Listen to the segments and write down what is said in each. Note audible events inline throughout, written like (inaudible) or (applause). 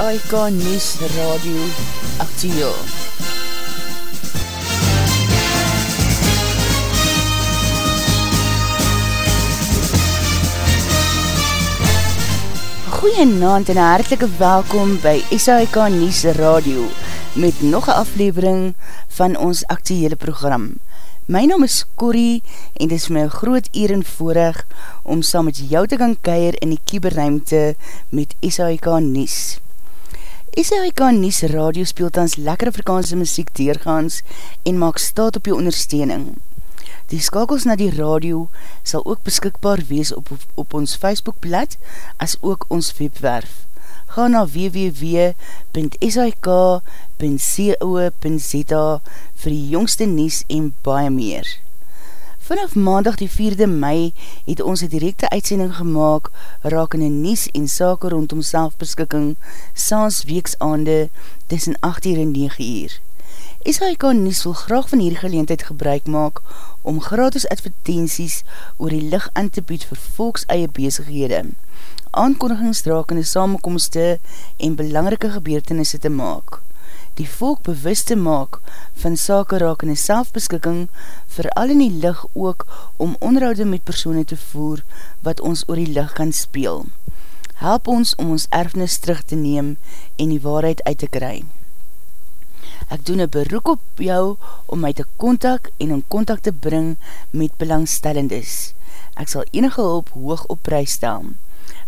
SAIK News Radio Actiel. Goeie naand en hartelike welkom by SAIK News Radio met nog een aflevering van ons actiele program. My naam is Corrie en dit is my groot eer en voorig om saam met jou te kan keir in die kieberruimte met SAIK Nies. SAIK Nies radio speelt ons lekker Afrikaanse muziek deurgaans en maak staat op jou ondersteuning. Die skakels na die radio sal ook beskikbaar wees op, op, op ons Facebookblad as ook ons webwerf ga na www.sik.co.za vir die jongste nies en baie meer. Vanaf maandag die 4de mei het ons een directe uitsending gemaakt raak in een nies en sake rondom selfbeskikking saans weeksaande tussen 8 uur en 9 uur. SHK Nies wil graag van hierdie geleentheid gebruik maak om gratis advertenties oor die licht aan te bied vir volks eie bezighede aankondigingsdrakende samenkomste en belangrike gebeurtenisse te maak. Die volk bewust te maak van sake rakende selfbeskikking vooral in die lig ook om onderhoude met persoene te voer wat ons oor die lig kan speel. Help ons om ons erfnis terug te neem en die waarheid uit te kry. Ek doen een beroek op jou om my te kontak en in kontak te bring met belangstellendes. Ek sal enige hulp hoog op prijs stel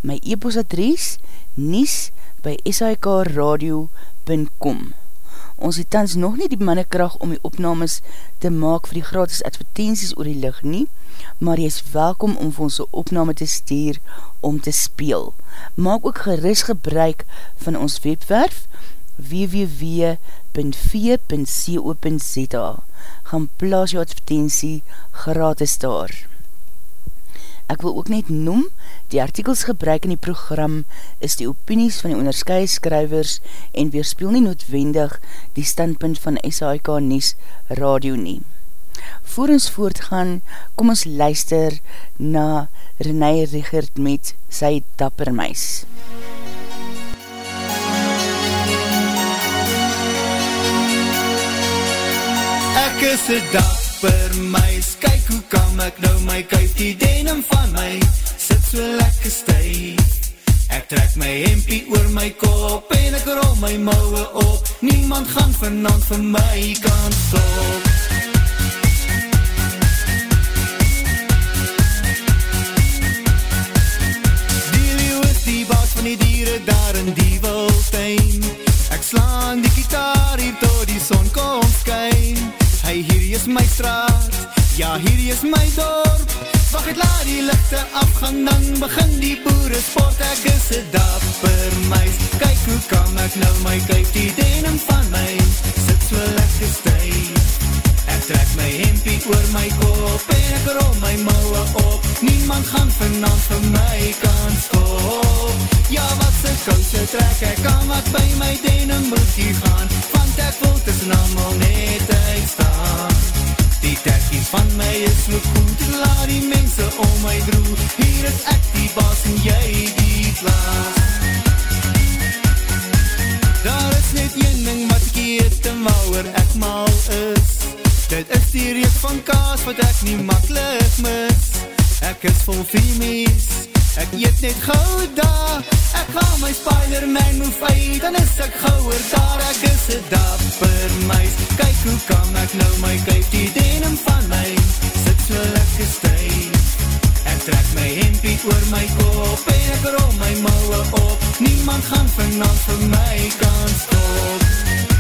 my e-post adres nies by sikradio.com Ons het tans nog nie die mannekracht om die opnames te maak vir die gratis advertenties oor die licht nie, maar jy is welkom om vir ons opname te stuur om te speel. Maak ook geris gebruik van ons webwerf www.v.co.za Gaan plaas jou advertentie gratis daar. Ek wil ook net noem, die artikels gebruik in die program is die opinies van die onderskeie skrywers en weerspeel nie noodwendig die standpunt van SHK Nies Radio nie. Voor ons voortgaan, kom ons luister na René Richard met sy dappermuis. Ek is een dappermuis, kyk hoe kam ek nou my kuif die denim van my. Sit so lekker stuif Ek trek my hempie oor my kop en ek rol my mouwe op. Niemand gaan vanavond vir my kan stop. Die leeuw is die baas van die dieren daar in die wiltuin Ek slaan die kitaar hier tot die son kom skyn Hy hier is my straat, ja hier is my dorp. Wacht het laat die lichte afgang, dan begin die boere sport. Ek is een dapper muis, kyk hoe kan ek nou my kyk Die denim van my, sit so lekker stuif Ek trek my hempie oor my kop En ek rol my mouwe op. Niemand gaan vanavond vir my kan skop Ja wat se kouse trek ek? Kan wat by my denim hier gaan? Want ek wil tussen allemaal net uitstaan. Die tekkies van my is so goed Laat die mense om my droe. Hier is ek die baas en jy die klaas Daar is net een ding wat ek eet En wouwer ek mal is Dit is die reek van kaas Wat ek nie makkelijk mis. Ek is vol vreemies Ek eet net gauw daar. Ek ga my Spider-Man move uit. Dan is ek gauwer daar. Ek is een dapper muis Kyk hoe kan ek nou my kuif Die denim van my? Sit so lekker stuif Ek trek my hempie oor my kop En ek rol my mouwe op. Niemand gaan vanaf vir my kan stop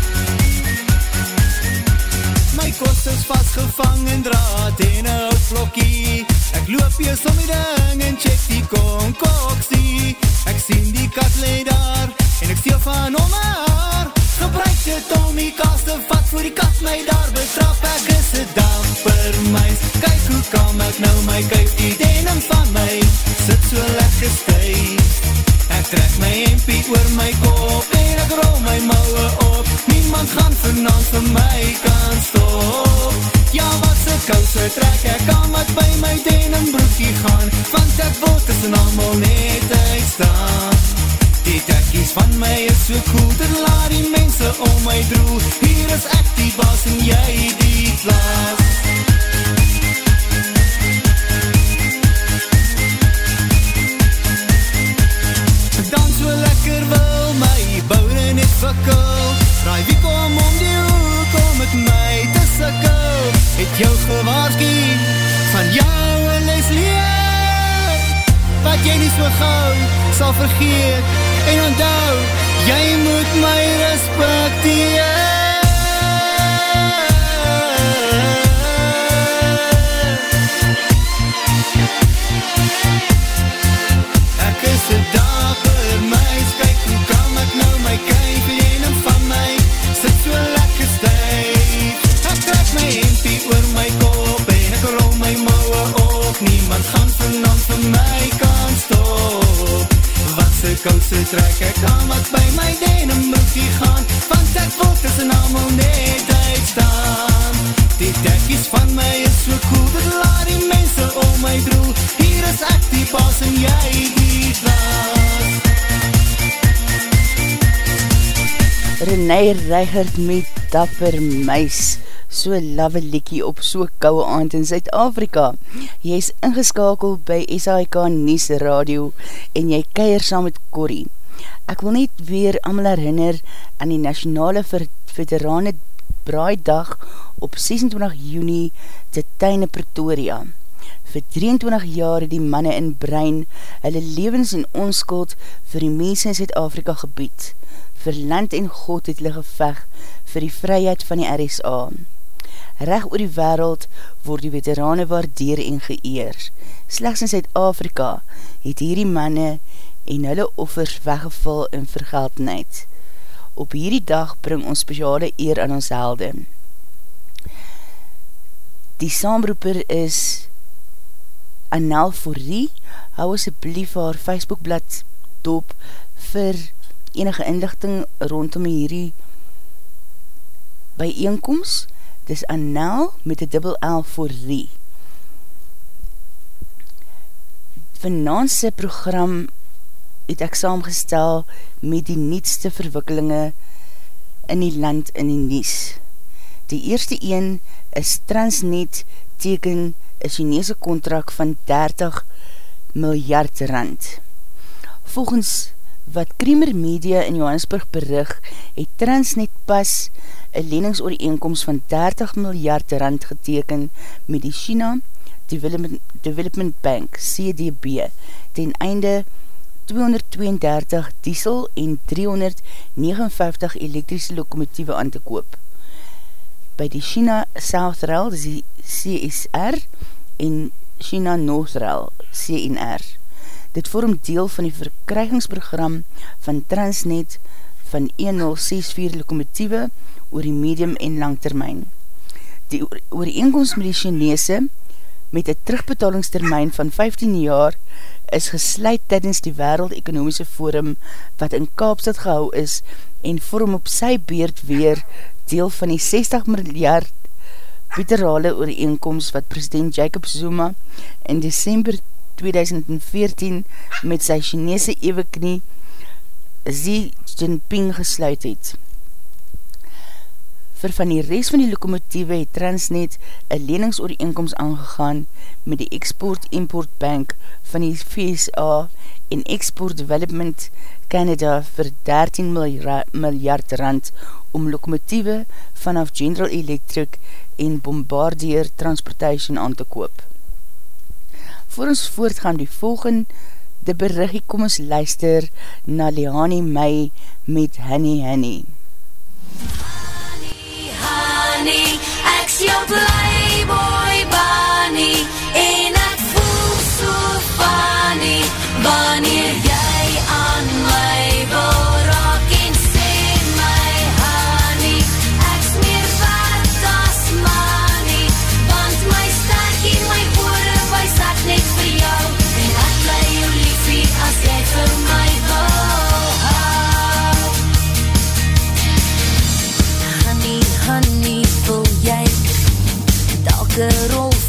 My kost is vastgevang in draad En een houtblokkie Ek loop hier som die ding En check die konkoksie Ek sien die kat leid daar En ek steel van om haar. Gebruik dit om die kast te vat Voor die kat my daar betrap. Ek is een damper muis Kyk hoe kam ek nou my kuif Die denim van my. Sit so lekker stuif Ek trek my hempie oor my kop En ek rol my mouwe op Niemand gaan vanavond vir my kan stop Ja wat se kouse trek ek Kan wat by my denim broekie gaan Want ek wil tussen allemaal net uitstaan Die tekkies van my is so cool, dit laat die mense om my droel. Hier is ek die baas en jy die plaas. Verkul. Draai wie kom om die hoek om met my te sikkel. Het jou gewaarski van jou en les leer. Wat jy nie so gauw sal vergeet en onthou, jy moet my respecteer. Reigert met Dapper Muis, so lawe liekie op so kouwe aand in Zuid-Afrika. Jy is ingeskakel by SAIK Nies Radio en jy keier saam met Corrie. Ek wil net weer amal herinner aan die Nationale Veterane Braaidag op 26 juni te Tuine Pretoria. Voor 23 jaar die manne in Brein hulle levens en onskuld vir die mense in Zuid-Afrika gebied. Vir land en God het hulle geveg vir die vryheid van die RSA. Reg oor die wereld word die veterane waardeer en geëer. Slechts in Zuid-Afrika het hierdie manne en hulle offers weggeval in vergeldheid. Op hierdie dag bring ons speciale eer aan ons helde. Die saamroeper is Anel Forrie, hou asblief haar Facebookblad dop vir enige inlichting rondom hierdie bijeenkomst. Dis Anel met die dubbel L Forrie. Vanaanse program het ek saamgestel met die nietste verwikkelinge in die land in die nies. Die eerste een is Transnet teken een Chinese contract van 30 miljard rand. Volgens wat Creamer Media in Johannesburg berig, het Transnet pas een leningsooreenkomst van 30 miljard rand geteken met die China Development, Development Bank, CDB, ten einde 232 diesel en 359 elektrische lokomotieve aan te koop. By die China South Rail, dis die CSR, en China North Rail, CNR. Dit vorm deel van die verkrygingsprogram van Transnet van 1064 lokomotieve oor die medium en langtermijn. Die ooreenkomst met die Chinese met een terugbetalingstermijn van 15 jaar is gesluit tydens die Wereld Ekonomiese Forum wat in Kaapstad gehou is en vorm op sy beurt weer deel van die 60 miljard biederale ooreenkomst wat president Jacob Zuma in december 2014 met sy Chinese ewe knie Xi Jinping gesluit het. Vir van die rest van die lokomotieve het Transnet een leningsooreenkomst aangegaan met die Export-Import Bank van die VSA en Export Development Canada vir 13 miljard rand om lokomotieve vanaf General Electric en Bombardier Transportation aan te koop. Voor ons voortgaan die volgende berigie kom ons luister na Leani May met Honey Honey. Honey, ek's jou playboy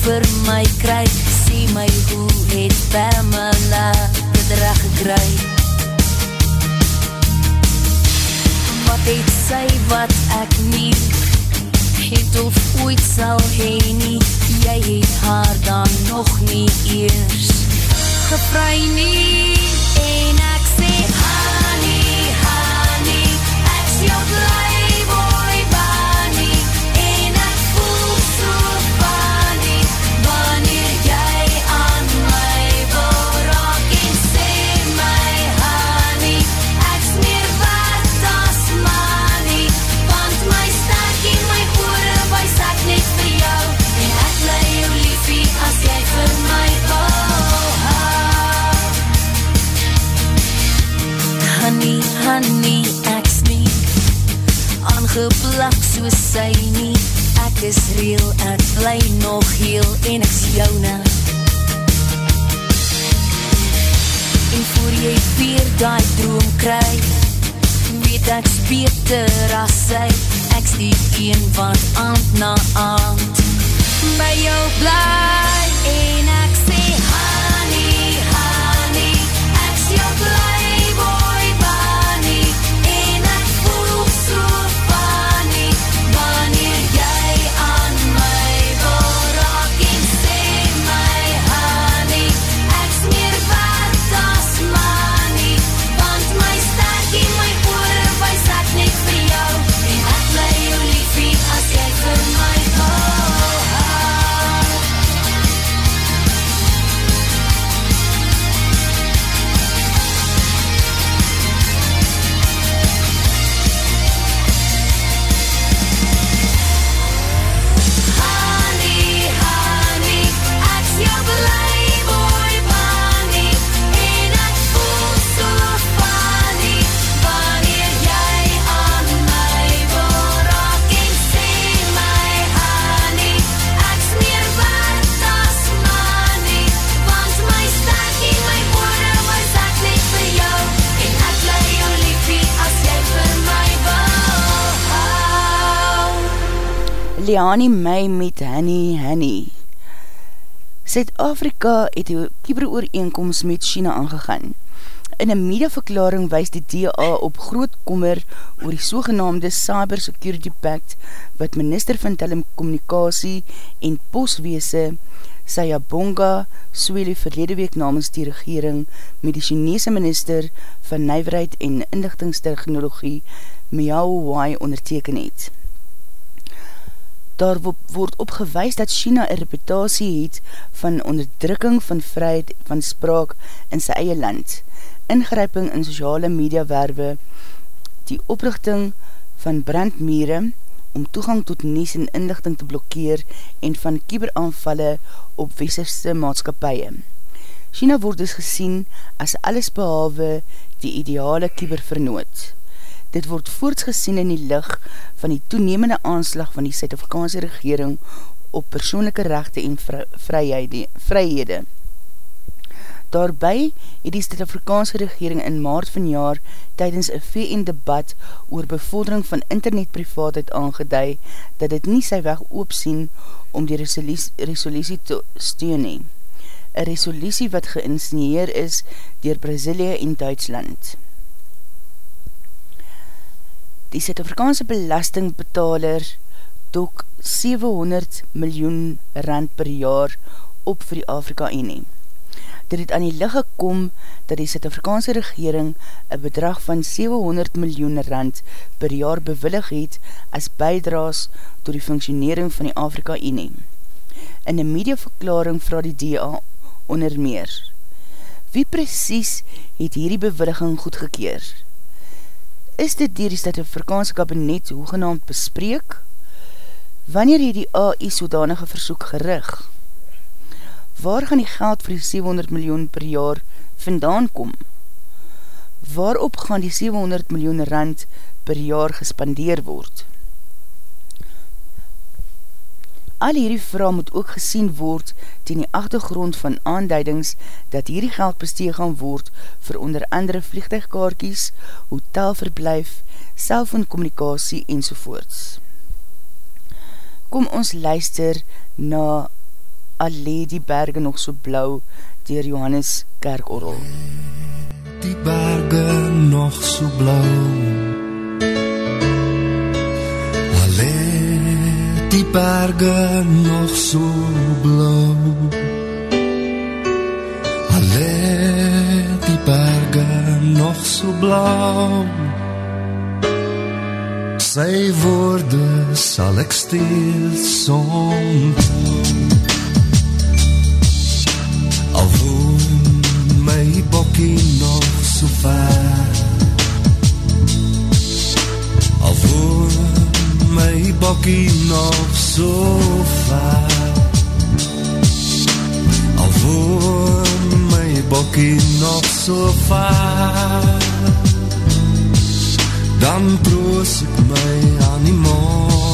vir my kry? Sê my hoe het Pamela reg gekry? Wat het sy wat ek nie Het of ooit sal heen nie Jy het haar dan nog nie eers Gevry nie En ek sy nie. Ek is real, ek bly nog heel En ek's joune. En voor jy weer die droom kry Weet ek's beter as sy. Ek's die een wat aand na aand By jou bly En ek sê honey, Liani May met Honey Honey. Suid-Afrika het die kieberooreenkomst met China aangegaan. In een mediaverklaring wees die DA op groot kommer oor die sogenaamde Cyber Security Pact wat minister van telecommunikatie en postweese Sayabonga Sweli verlede week namens die regering met die Chinese minister van Nijverheid en Inlichtingstechnologie Miao Wai onderteken het. Daar word opgewys dat China een reputatie het van onderdrukking van vryheid van spraak in sy eie land, ingryping in sociale mediawerwe, die oprichting van brandmere om toegang tot nies en inlichting te blokkeer en van kieberaanvalle op westerse maatskapie. China word dus gesien as alles behalwe die ideale kiebervernoot. Dit word voortsgesien in die lig van die toenemende aanslag van die Suid-Afrikaanse regering op persoonlijke rechte en vryhede. vryhede. Daarby het die Suid-Afrikaanse regering in maart van jaar tydens een VN-debat oor bevordering van internetprivaatheid aangeduid dat dit nie sy weg oopsien om die resolutie, resolutie te steun nie. Een resolutie wat geïnsinieer is dier Brazilië en Duitsland. Die Suid-Afrikaanse belastingbetaler dok 700 miljoen rand per jaar op vir die Afrika Unie. Dit het aan die lig gekom dat die Suid-Afrikaanse regering een bedrag van 700 miljoen rand per jaar bewillig het as bijdraas door die functionering van die Afrika Unie. In die mediaverklaring vraag die DA onder meer. Wie precies het hierdie bewilliging goedgekeer? Is dit dier die Stad-Afrikaanse kabinet hoegenaamd bespreek? Wanneer het die AI sodanige versoek gerig? Waar gaan die geld vir die 700 miljoen per jaar vandaan kom? Waarop gaan die 700 miljoen rand per jaar gespandeer word? Al hierdie vraag moet ook gesien word ten die achtergrond van aanduidings dat hierdie geld besteeg gaan word vir onder andere vliegtuigkaarkies, hotelverblijf, cellfoon-communicatie enzovoorts. Kom ons luister na Allee die berge nog so blauw dier Johannes Kerkorrel. Die berge nog so blauw die berge nog so blauw Al het die berge nog so blauw Sy woorde sal ek steeds sonthou Al woon my bokkie nog so ver. Al woon my bakkie nog so ver Al woon my bakkie nog so ver Dan troos ek my aan die morgen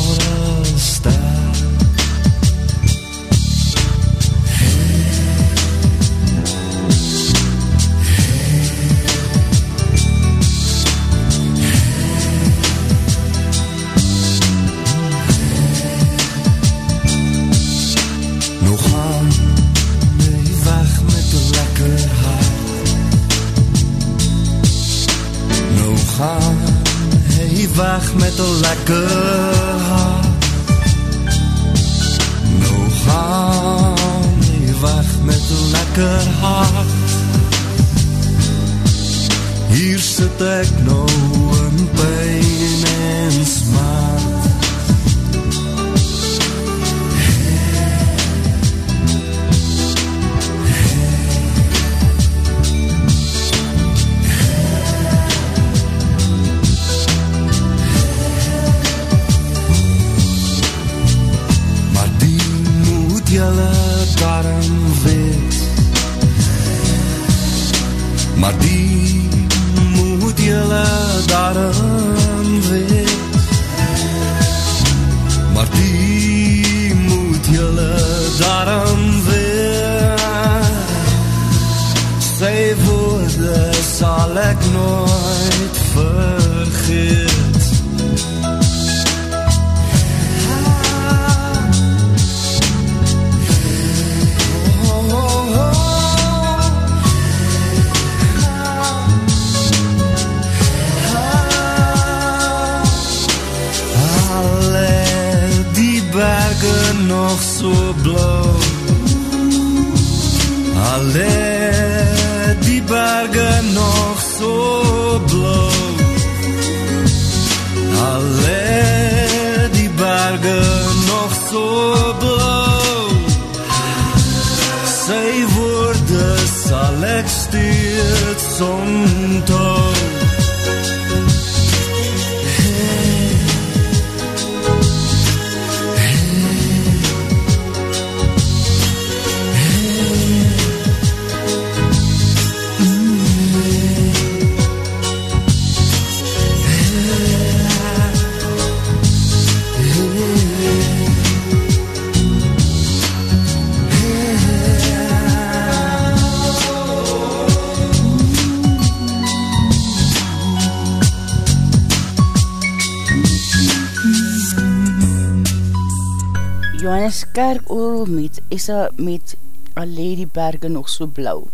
Johannes Kerkoorl met Issa met Allee die berge nog so blauw.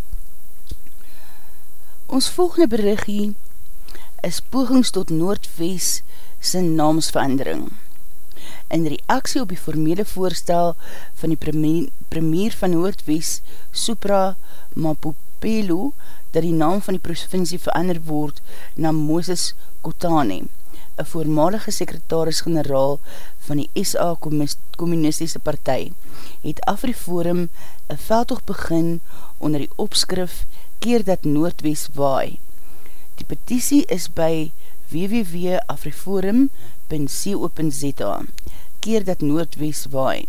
Ons volgende berigie is pogings tot Noordwest sy naamsverandering. In reaksie op die formele voorstel van die premier, premier van Noordwest, Supra Mapupelo, dat die naam van die provincie verander word na Moses Kotane, een voormalige sekretaris-generaal van die SA Communistische Partij, het Afriforum een veldtocht begin onder die opskrif Keer dat Noordwest waai. Die petitie is by www.afriforum.co.za Keer dat Noordwest waai.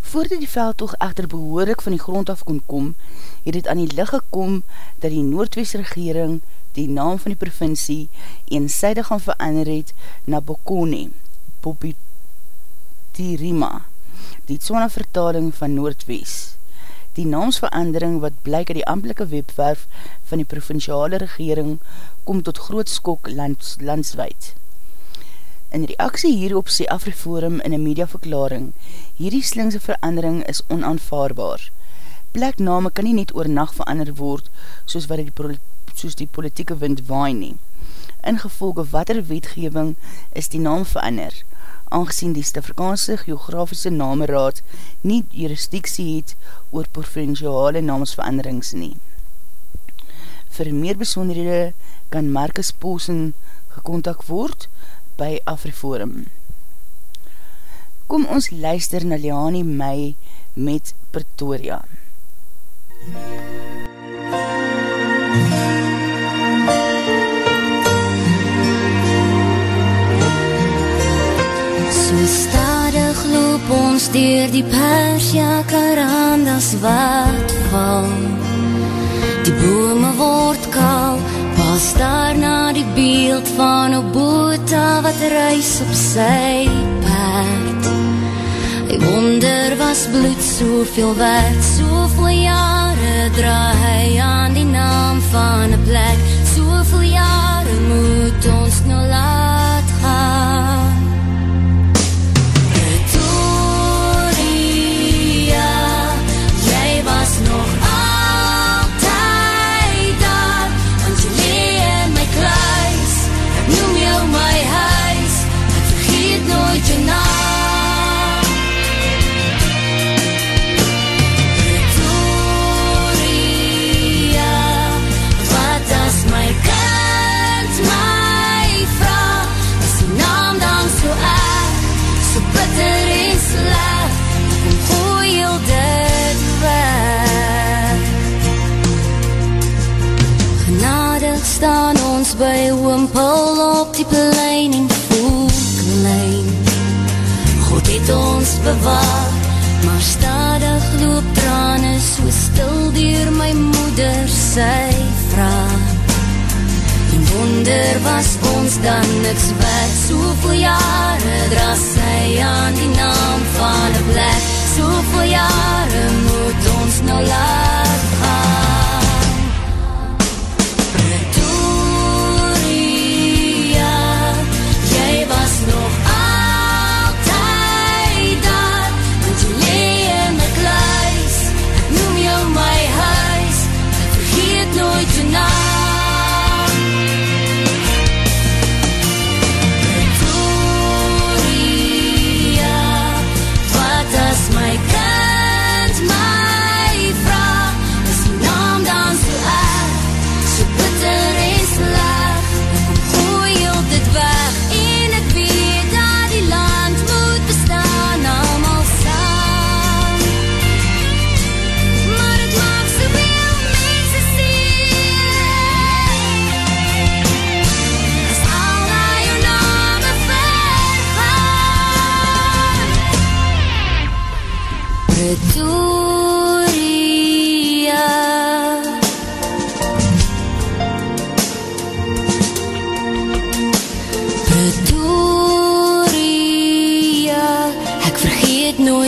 Voordat die veldtocht echter behoorlik van die grond af kon kom, het het aan die licht gekom dat die Noordwest regering die naam van die provincie eenzijdig gaan verander het na Bokone, Bobitirima, die tsona vertaling van Noordwest. Die naamsverandering wat blyk uit die amtelike webwerf van die provinciale regering kom tot groot skok lands, landswijd. In reaksie hierop sê Afriforum in een mediaverklaring, hierdie slingse verandering is onaanvaarbaar. Plekname kan nie net oor nacht verander word soos wat die soos die politieke wind waai nie. Ingevolge wat er wetgeving is die naam verander. aangezien die Stafrikaanse Geografische Nameraad nie jurisdiksie het oor provinciale namensveranderings nie. Vir meer besonderhede kan Marcus Posen gekontak word by Afriforum. Kom ons luister na Liani May met Pretoria. So stadig loop ons dier die persja karandas wat val Die bome word kaal Pas daar na die beeld van een boota wat reis op sy paard Hy wonder was bloed soveel werd, soveel jare draai hy aan die naam van een plek, soveel jare moet ons nou laat gaan. Het ons bewaar, maar stadig loop trane so stil dier my moeder sy vraag. En wonder was ons dan niks werd, soveel jare dra sy aan die naam van een plek, soveel jare moet ons nou laat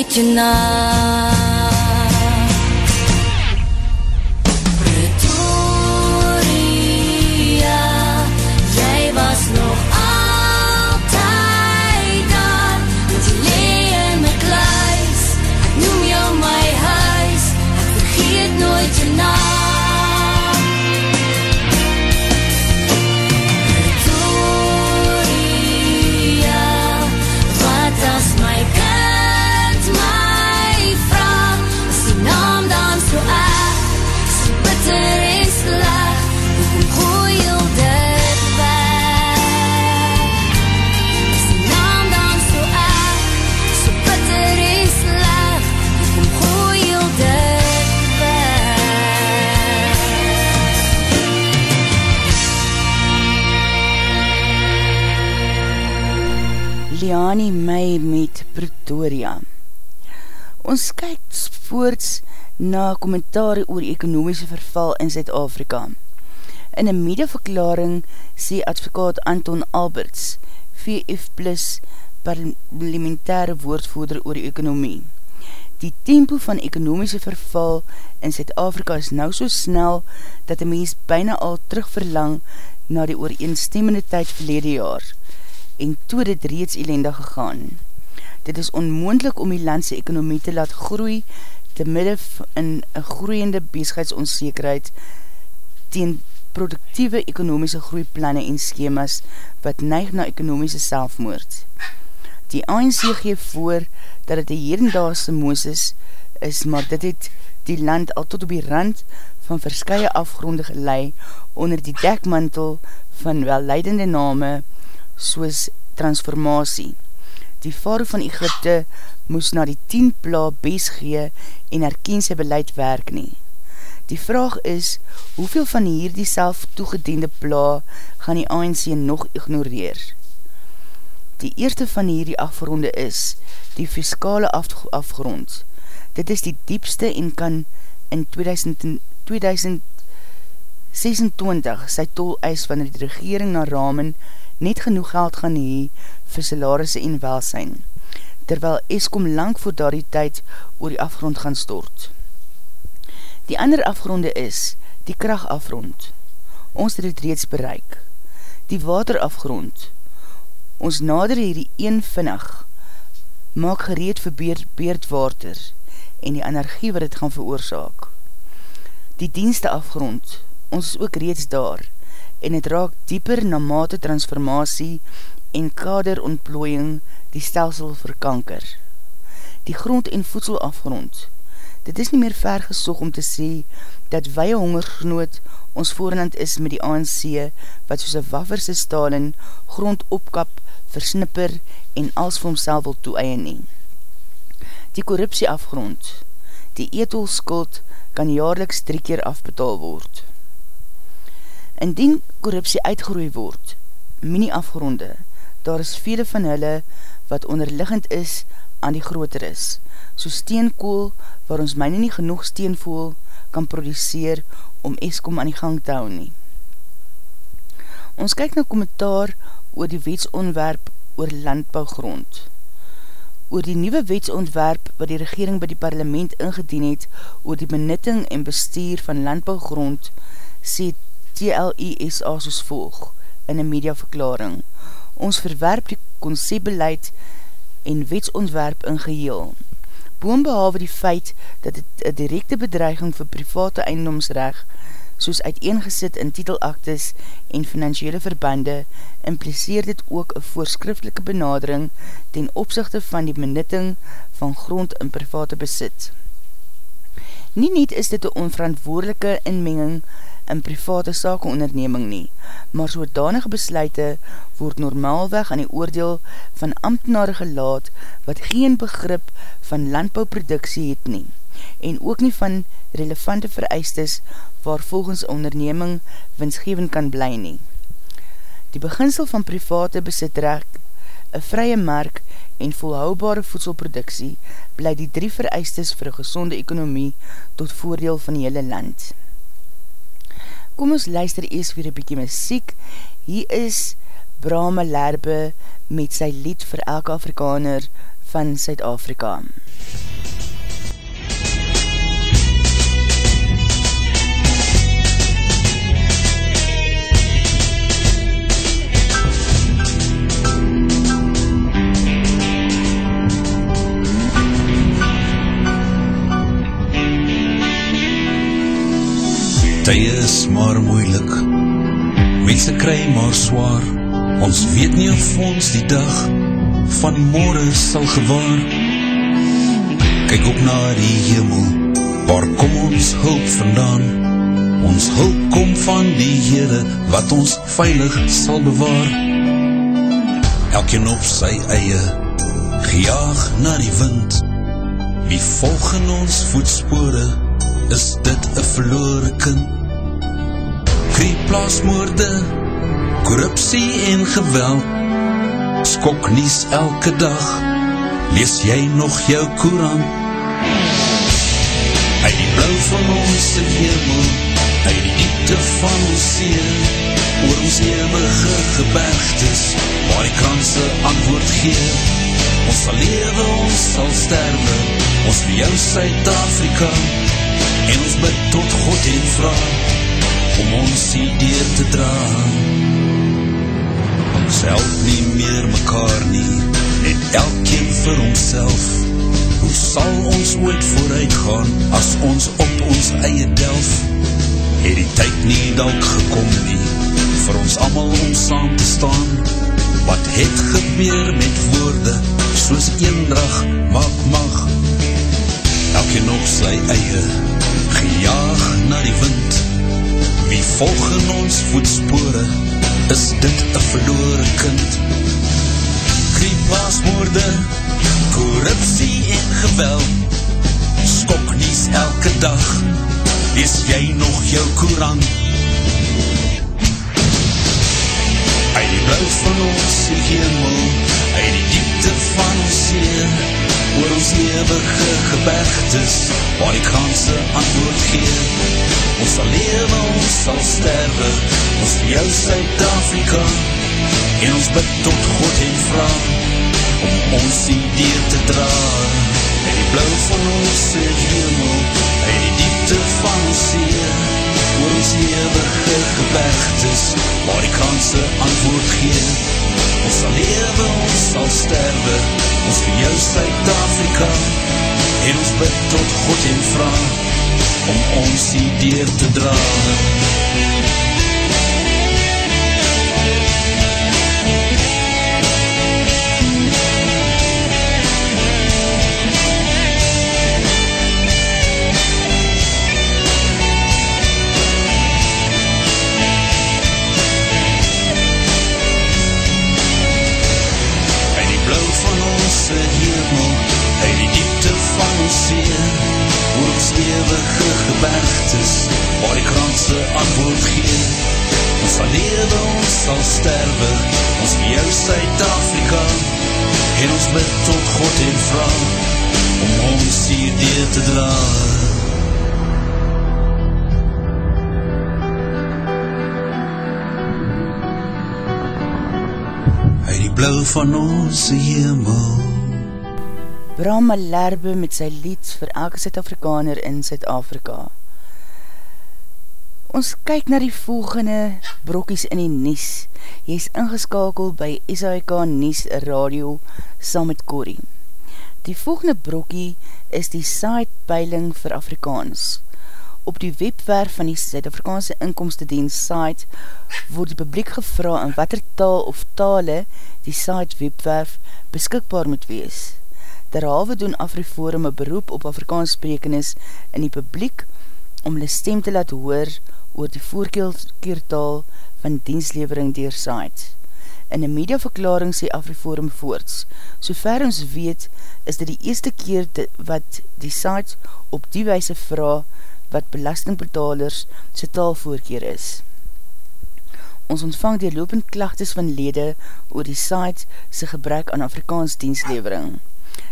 vergeet nooit jou Liani May met Pretoria. Ons kyk voorts na kommentaar oor ekonomiese verval in Zuid-Afrika. In een medieverklaring sê advokaat Anton Alberts, VF Plus parlementaire woordvoerder oor die ekonomie. Die tempo van ekonomiese verval in Zuid-Afrika is nou so snel dat die mens byna al terugverlang na die ooreenstemmende tyd verlede jaar en toe dit reeds elendig gegaan. Dit is onmoendlik om die landse ekonomie te laat groei te midde in een groeiende bezigheidsonzekerheid teen productieve ekonomiese groeiplanne en schemas wat neig na ekonomiese selfmoord. Die ANC geef voor dat het die herendaagse Mooses is, maar dit het die land al tot op die rand van verskye afgronde gelei onder die dekmantel van welleidende name soos transformatie. Die vader van Egypte moes na die 10 pla bes gee en herken sy beleid werk nie. Die vraag is, hoeveel van hier die self toegediende pla gaan die ANC nog ignoreer? Die eerste van hier die afgeronde is, die fiskale af, afgrond. Dit is die diepste en kan in 2000, 2026 sy tol eis wanneer die regering na ramen net genoeg geld gaan hee vir salarisse en welsijn, terwyl Eskom lang voor daar die tyd oor die afgrond gaan stort. Die ander afgronde is die krachtafgrond. Ons het het reeds bereik. Die waterafgrond. Ons nader hierdie een vinnig, maak gereed vir beerd, beerdwater en die energie wat het gaan veroorzaak. Die dienste afgrond, ons is ook reeds daar en het raak dieper na mate transformatie en kaderontplooiing die stelsel verkanker. Die grond en voedsel afgrond, dit is nie meer ver gesog om te sê dat weie hongergenoot ons voorhand is met die ANC wat soos een wafferse stalen grond opkap, versnipper en als vir homself wil toeeien nie. Die korruptie afgrond, die etelskuld kan jaarliks drie keer afbetaal word. Indien korruptie uitgeroei word, mini afgronde, daar is vele van hulle wat onderliggend is aan die groter is, so steenkool waar ons myne nie genoeg steenvoel kan produceer om Eskom aan die gang te hou nie. Ons kyk na kommentaar oor die wetsontwerp oor landbougrond. Oor die nieuwe wetsontwerp wat die regering by die parlement ingedien het oor die benutting en bestuur van landbougrond, sê TLISA soos volg in een mediaverklaring. Ons verwerp die conceptbeleid en wetsontwerp in geheel. Boon behalwe die feit dat het een directe bedreiging vir private eindomsrecht soos uiteengesit in titelaktes en financiële verbande, impliseer dit ook een voorskriftelike benadering ten opzichte van die benutting van grond in private besit. Nie niet is dit een onverantwoordelike inmenging in private sake onderneming nie, maar soordanige besluite word normaalweg aan die oordeel van ambtenare gelaat wat geen begrip van landbouwproduksie het nie, en ook nie van relevante vereistes waar volgens onderneming winsgevend kan bly nie. Die beginsel van private besitrek, een vrye mark en volhoubare voedselproduksie bly die drie vereistes vir een gezonde ekonomie tot voordeel van die hele land kom ons luister eers weer een bykie muziek. Hier is Brahma Lerbe met sy lied vir elke Afrikaner van Suid-Afrika. MUZIEK tye is maar moeilik. Mense kry maar zwaar Ons weet nie of ons die dag Van morgen sal gewaar. Kyk op na die hemel. Waar kom ons hulp vandaan? Ons hulp kom van die Heere Wat ons veilig sal bewaar. Elkeen op sy eie Gejaag na die wind. Wie volg in ons voetspore Is dit een verloore kind krieplasmoorde, korruptie en geweld, skok nies elke dag, lees jy nog jou koerant? Uit die blauw van ons hemel, uit die diepte van ons see, oor ons eeuwige gebergtes, waar die kranse antwoord gee, ons sal lewe, ons sal sterwe, ons vir jou Suid-Afrika, en ons bid tot God en vraag, om ons hier te dra ons help nie meer mekaar nie net elkeen vir homself hoe sal ons ooit vooruit gaan as ons op ons eie delf het die tyd nie dalk gekom nie vir ons allemaal om saam te staan wat het gebeur met woorde soos eendrag maak mag. Elkeen op sy eie, gejaag na die wind. Wie volg in ons voetspore, is dit een verloore kind. Kriepasmoorde, korruptie en geweld, skoknies elke dag, is jy nog jou koerant? Uit die blauw van ons hemel, uit die diepte van ons see, ons eeuwige gebechtes, waar die kanse antwoord gee. Ons sal lewe, ons sal sterwe, ons jou Suid-Afrika, en ons bid tot God en vraag, om ons idee te dra. Uit die blauw van ons hemel, uit die diepte van ons see, oor ons eeuwige gebechtes, waar die kanse antwoord gee. Ons sal lewe, ons sal sterwe, ons vir jou Suid-Afrika, en ons bid tot God en vraag, om ons idee te draag. Eeuwige gebergtes waar die krankse antwoord gee. Ons sal lewe, ons sal sterwe ons vir jou Suid-Afrika en ons bid tot God en vrou om ons hierdie te dra. Uit die blauw van ons hemel Bram Malherbe met sy lied vir elke Zuid-Afrikaner in Zuid-Afrika. Ons kyk na die volgende brokkies in die Nies. Jy is ingeskakel by SAIK Nies Radio saam met Corrie. Die volgende brokkie is die site peiling vir Afrikaans. Op die webwerf van die Zuid-Afrikaanse inkomstedienst site word die publiek gevra in wat er taal of tale die site webwerf beskikbaar moet wees. Derhalwe doen Afriforum een beroep op Afrikaans sprekenis in die publiek om hulle stem te laat hoor oor die voorkeertaal van dienslevering dier site. In een mediaverklaring sê Afriforum voorts, so ver ons weet, is dit die eerste keer wat die site op die wijse vraag wat belastingbetalers sy taalvoorkeer is. Ons ontvang die lopend klachtes van lede oor die site sy gebruik aan Afrikaans dienslevering.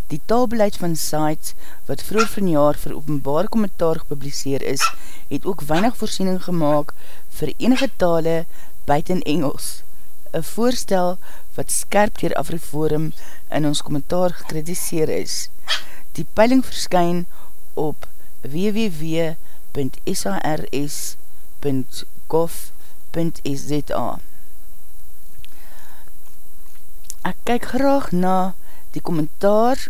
Die taalbeleid van sites wat vroeg van jaar vir openbare kommentaar gepubliseer is, het ook weinig voorsiening gemaakt vir enige tale buiten Engels. Een voorstel wat skerp dier Afriforum in ons kommentaar gekritiseer is. Die peiling verskyn op www.sars.gov.za Ek kyk graag na die kommentaar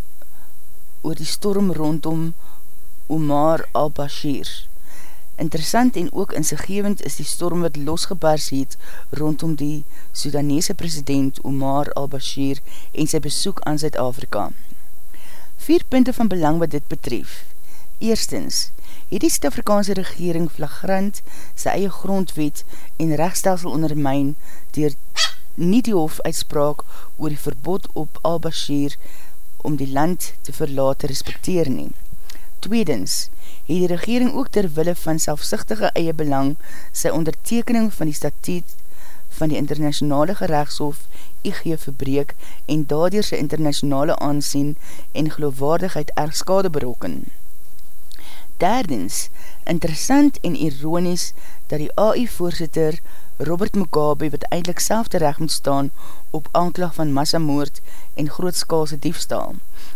oor die storm rondom Omar al-Bashir. Interessant en ook insigevend is die storm wat losgebars het rondom die Sudanese president Omar al-Bashir en sy besoek aan Zuid-Afrika. Vier punte van belang wat dit betref. Eerstens, het die Suid-Afrikaanse regering flagrant sy eie grondwet en rechtstelsel ondermijn dier nie die hof uitspraak oor die verbod op al-Bashir om die land te verlaat te respecteer nie. Tweedens, het die regering ook terwille van selfsichtige eie belang sy ondertekening van die statuut van die internationale gerechtshof IG verbreek en daardoor sy internationale aansien en geloofwaardigheid erg skade berokken. Derdens, interessant en ironies dat die AI-voorzitter Robert Mugabe, wat eindelijk self terecht moet staan op aanklag van massamoord en grootskaalse diefstal,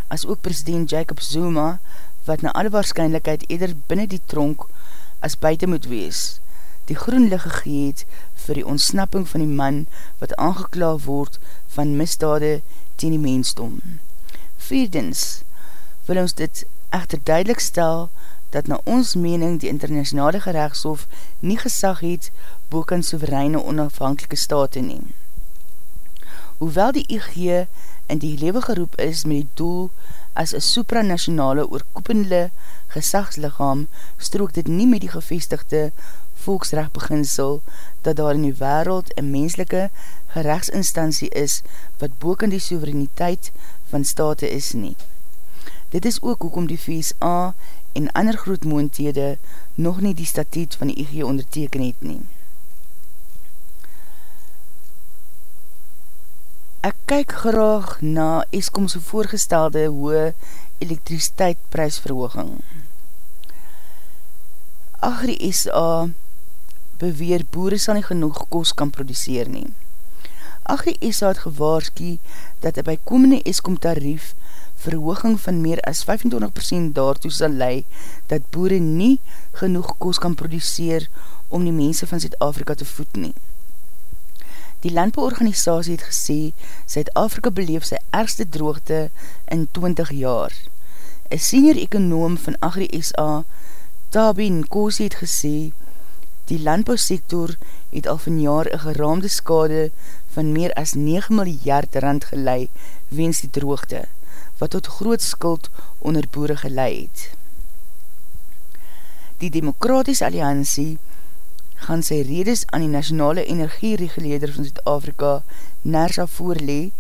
as ook president Jacob Zuma, wat na alle waarschijnlijkheid eder binnen die tronk as buiten moet wees, die groenlig gegeet vir die ontsnapping van die man wat aangekla word van misdade teen die mensdom. Vierdens, wil ons dit echter duidelik stel, dat na ons mening die internationale gerechtshof nie gesag het boek aan soevereine onafhankelike state neem. Hoewel die IG in die lewe geroep is met die doel as een supranationale oorkoepende gesagslichaam strook dit nie met die gevestigde volksrechtbeginsel dat daar in die wereld een menslike gerechtsinstantie is wat boek in die soevereiniteit van state is nie. Dit is ook hoekom die VSA en ander grootmoonthede nog nie die statuut van die IG onderteken het nie. Ek kyk graag na Eskomse voorgestelde hoë elektriciteitprysverhooging. Agri SA beweer boere sal nie genoeg kos kan produceer nie. Agri SA het gewaarski dat een bykomende Eskom tarief verhooging van meer as 25% daartoe sal lei dat boere nie genoeg kos kan produceer om die mense van Zuid-Afrika te voed nie. Die landbouorganisatie het gesê, Zuid-Afrika beleef sy ergste droogte in 20 jaar. Een senior ekonoom van Agri-SA, Tabi Nkosi het gesê, die landbouwsektor het al van jaar een geraamde skade van meer as 9 miljard rand gelei wens die droogte wat tot groot skuld onder boere geleid het. Die Demokratische Alliantie gaan sy redes aan die Nationale Energiereguleder van Zuid-Afrika NERSA voorlee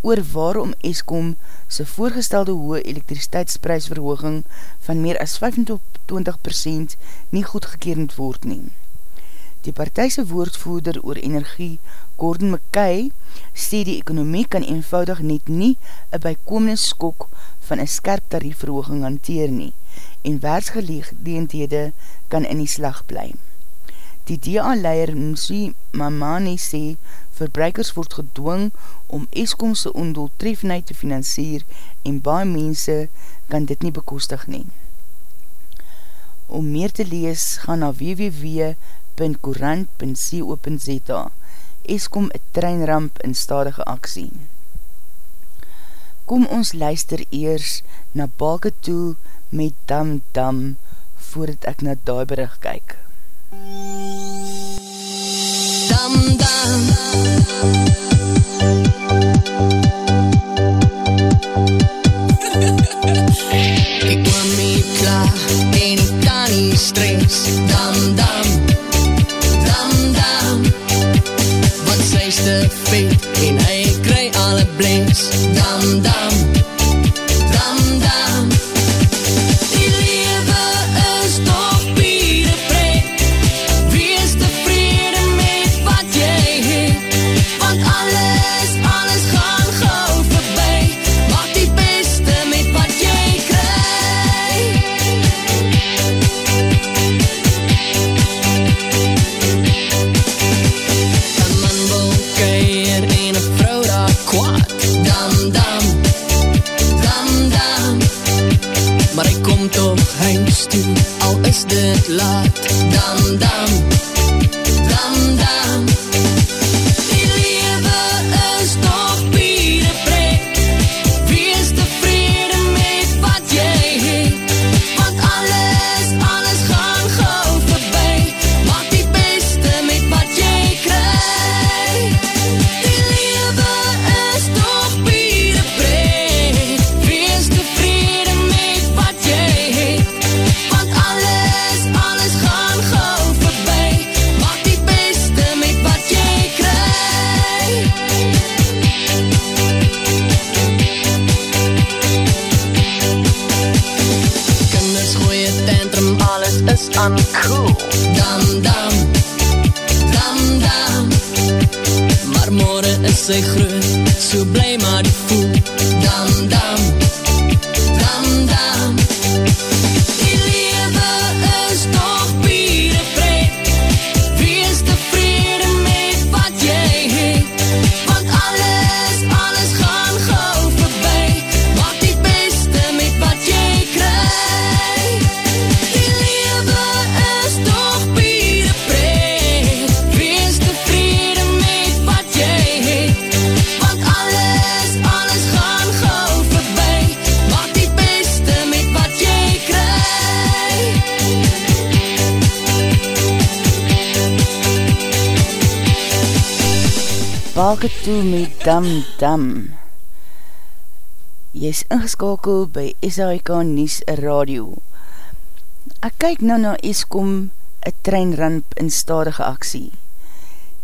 oor waarom Eskom sy voorgestelde hoë elektriciteitsprysverhooging van meer as 25% nie goedgekeerd word neem. Die partijse woordvoerder oor energie, Gordon McKay, sê die ekonomie kan eenvoudig net nie een bykomende skok van een skerp tariefverhooging hanteer nie en werksgeleegdeenthede kan in die slag bly. Die DA-leier Nsi Mamani sê, verbruikers word gedwong om Eskomse ondoeltreffenheid te financier en baie mense kan dit nie bekostig nie. Om meer te lees, gaan na www www.courant.co.za Eskom een treinramp in stadige aksie. Kom ons luister eers na Balke toe met Dam Dam voordat ek na die berig kyk. Dam Dam (laughs) Ek kwam nie klaar en ek kan nie stress Dam Dam. Te vet en hy kry alle blinks dam dam. Balke toe met Dam Dam. Jy is ingeskakel by SHK Nies Radio. Ek kyk nou na Eskom, een treinramp in stadige aksie.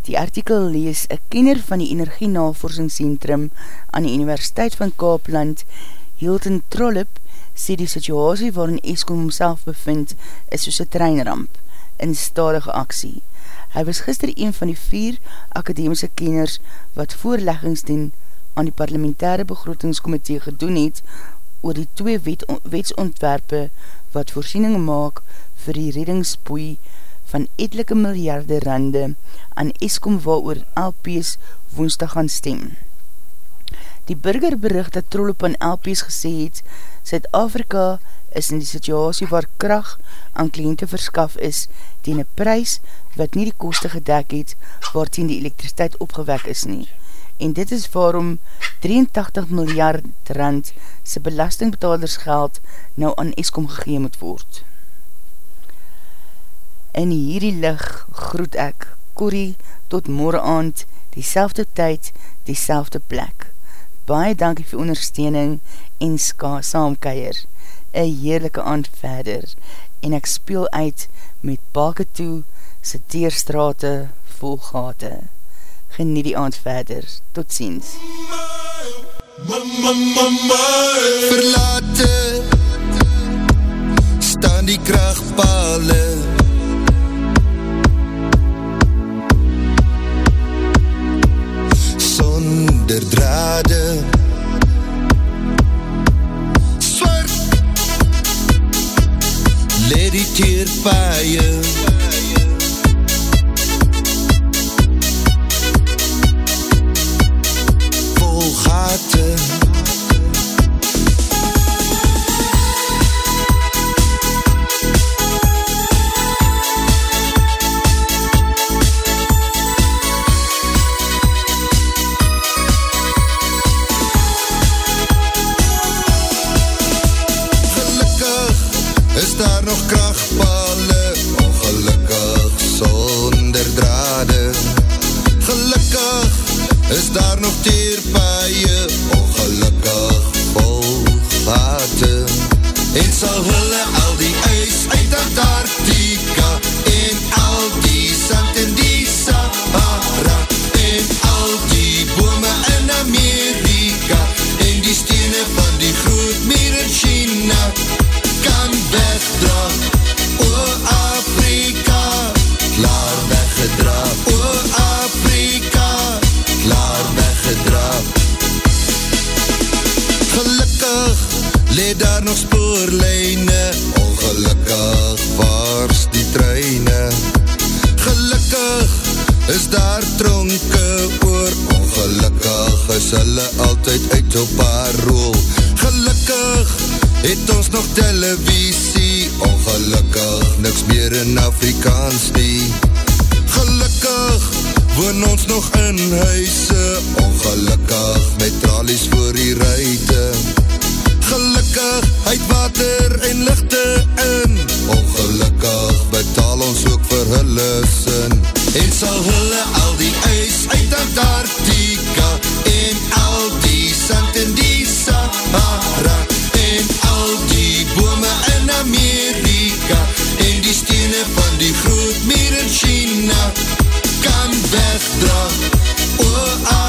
Die artikel lees, een kenner van die Energienavorsingscentrum aan die Universiteit van Kaapland, Hilton Trollip, sê die situasie waarin Eskom homself bevind, is soos een treinramp in stadige aksie. Hy was gister een van die vier akademiese kenners wat voorleggings doen aan die parlementaire begrotingskomitee gedoen het oor die twee wet, wetsontwerpe wat voorsiening maak vir die reddingspoei van etelike miljarde rande aan Eskom waar oor LP's woensdag gaan stem. Die burgerbericht dat Trollop aan LP's gesê het, Zuid-Afrika is in die situasie waar kracht aan kliënte verskaf is ten een prijs wat nie die koste gedek het waar ten die elektriciteit opgewek is nie en dit is waarom 83 miljard rand sy belastingbetalers geld nou aan Eskom gegeen moet word. In hierdie lig groet ek Corrie tot morgen aand, die selfde tyd, die selfde plek. Baie dankie vir ondersteuning en ska saamkeier. Een heerlijke aand verder en ek speel uit met Bake toe sy teerstrate vol gate genie die aand verder. Tot ziens. Verlate staan die krachtpale Sonder drade. Swart Let die teerpaaie gate En sal hulle al die ijs uit Antarctica En al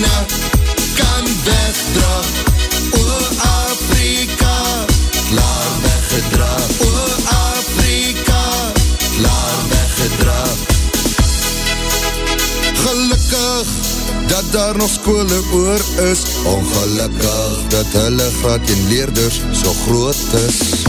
pyne kan wegdra. O Afrika, klaar weggedra O Afrika, klaar weggedra Gelukkig dat daar nog skole oor is. Ongelukkig dat hulle graad en leerders so groot is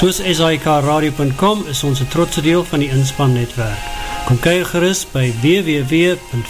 Soos SIKRadio.com is ons een trotse deel van die inspannetwerk. Kom kyk gerust by www.v.co.za